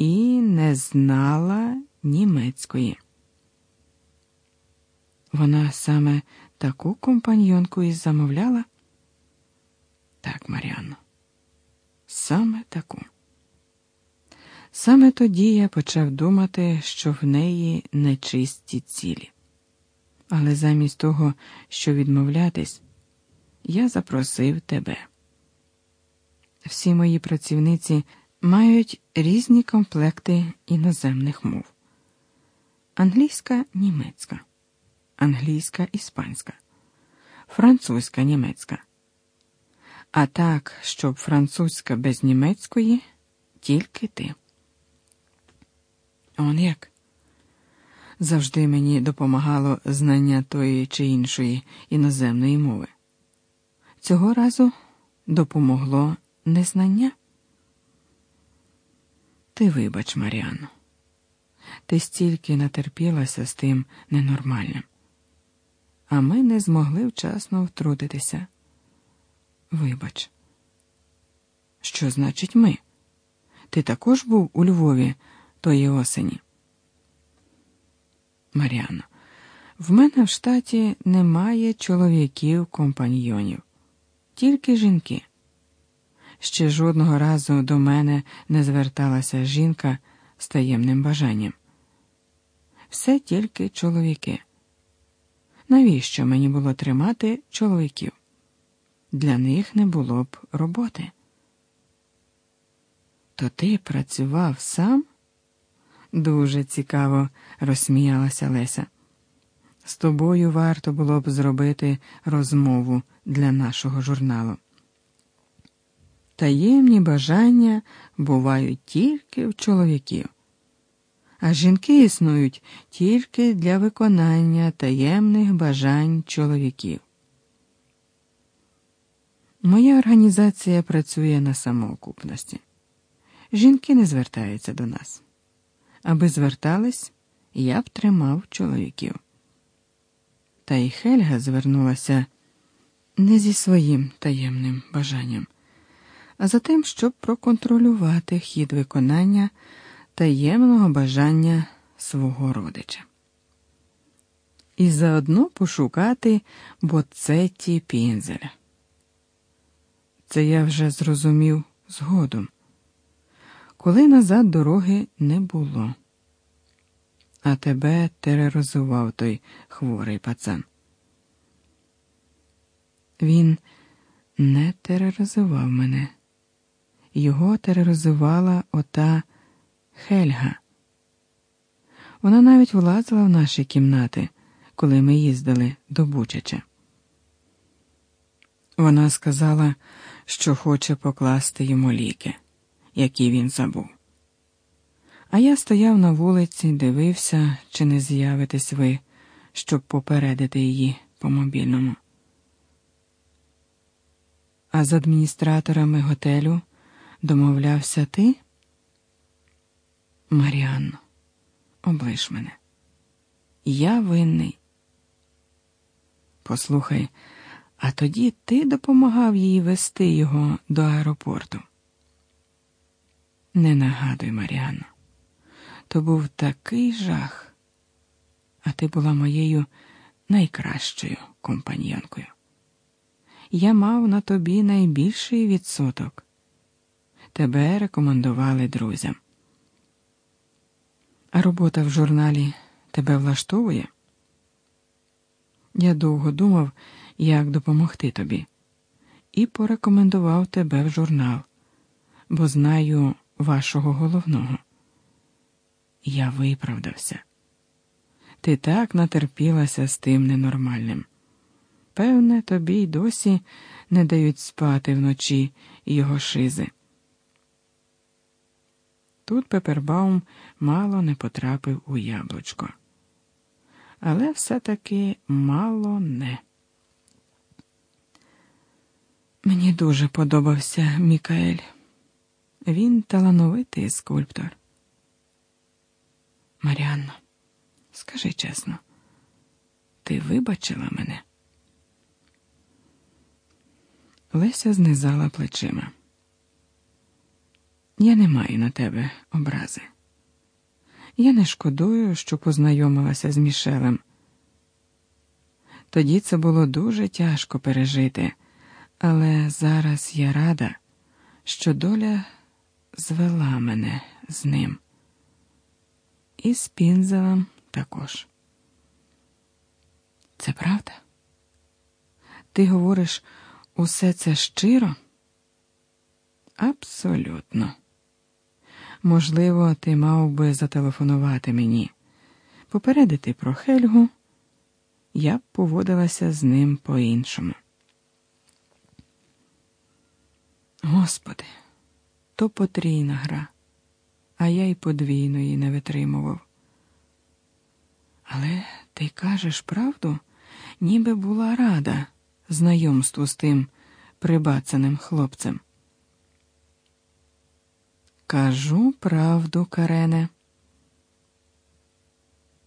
і не знала німецької. Вона саме таку компаньонку і замовляла? Так, Маріанно, саме таку. Саме тоді я почав думати, що в неї нечисті цілі. Але замість того, що відмовлятись, я запросив тебе. Всі мої працівниці мають різні комплекти іноземних мов: англійська, німецька, англійська, іспанська, французька, німецька. А так, щоб французька без німецької, тільки ти. Он як? Завжди мені допомагало знання тої чи іншої іноземної мови. Цього разу допомогло незнання. Ти вибач, Маріано, ти стільки натерпілася з тим ненормальним, а ми не змогли вчасно втрутитися. Вибач, що значить ми? Ти також був у Львові тої осені? Маріано, в мене в штаті немає чоловіків компаньйонів, тільки жінки. Ще жодного разу до мене не зверталася жінка з таємним бажанням. Все тільки чоловіки. Навіщо мені було тримати чоловіків? Для них не було б роботи. То ти працював сам? Дуже цікаво, розсміялася Леся. З тобою варто було б зробити розмову для нашого журналу. Таємні бажання бувають тільки в чоловіків, а жінки існують тільки для виконання таємних бажань чоловіків. Моя організація працює на самоокупності. Жінки не звертаються до нас. Аби звертались, я б тримав чоловіків. Та й Хельга звернулася не зі своїм таємним бажанням а за тим, щоб проконтролювати хід виконання таємного бажання свого родича. І заодно пошукати боцеті пінзеля. Це я вже зрозумів згодом, коли назад дороги не було, а тебе тероризував той хворий пацан. Він не тероризував мене. Його тероризувала ота Хельга. Вона навіть влазила в наші кімнати, коли ми їздили до Бучача. Вона сказала, що хоче покласти йому ліки, які він забув. А я стояв на вулиці, дивився, чи не з'явитесь ви, щоб попередити її по мобільному. А з адміністраторами готелю домовлявся ти? Маріанно, облиш мене. Я винний. Послухай, а тоді ти допомагав їй вести його до аеропорту. Не нагадуй, Маріанно, то був такий жах, а ти була моєю найкращою компаньонкою. Я мав на тобі найбільший відсоток тебе рекомендували друзям. А робота в журналі тебе влаштовує? Я довго думав, як допомогти тобі, і порекомендував тебе в журнал, бо знаю вашого головного. Я виправдався. Ти так натерпілася з тим ненормальним. Певне, тобі й досі не дають спати вночі його шизи. Тут Пепербаум мало не потрапив у яблучко. Але все-таки мало не. Мені дуже подобався Мікаель. Він талановитий скульптор. Маріанно, скажи чесно, ти вибачила мене? Леся знизала плечима. Я не маю на тебе образи. Я не шкодую, що познайомилася з Мішелем. Тоді це було дуже тяжко пережити, але зараз я рада, що доля звела мене з ним. І з Пінзелем також. Це правда? Ти говориш усе це щиро? Абсолютно. Можливо, ти мав би зателефонувати мені, попередити про Хельгу, я б поводилася з ним по-іншому. Господи, то потрійна гра, а я й подвійної не витримував. Але ти кажеш правду, ніби була рада знайомству з тим прибацаним хлопцем. Кажу правду, Карене.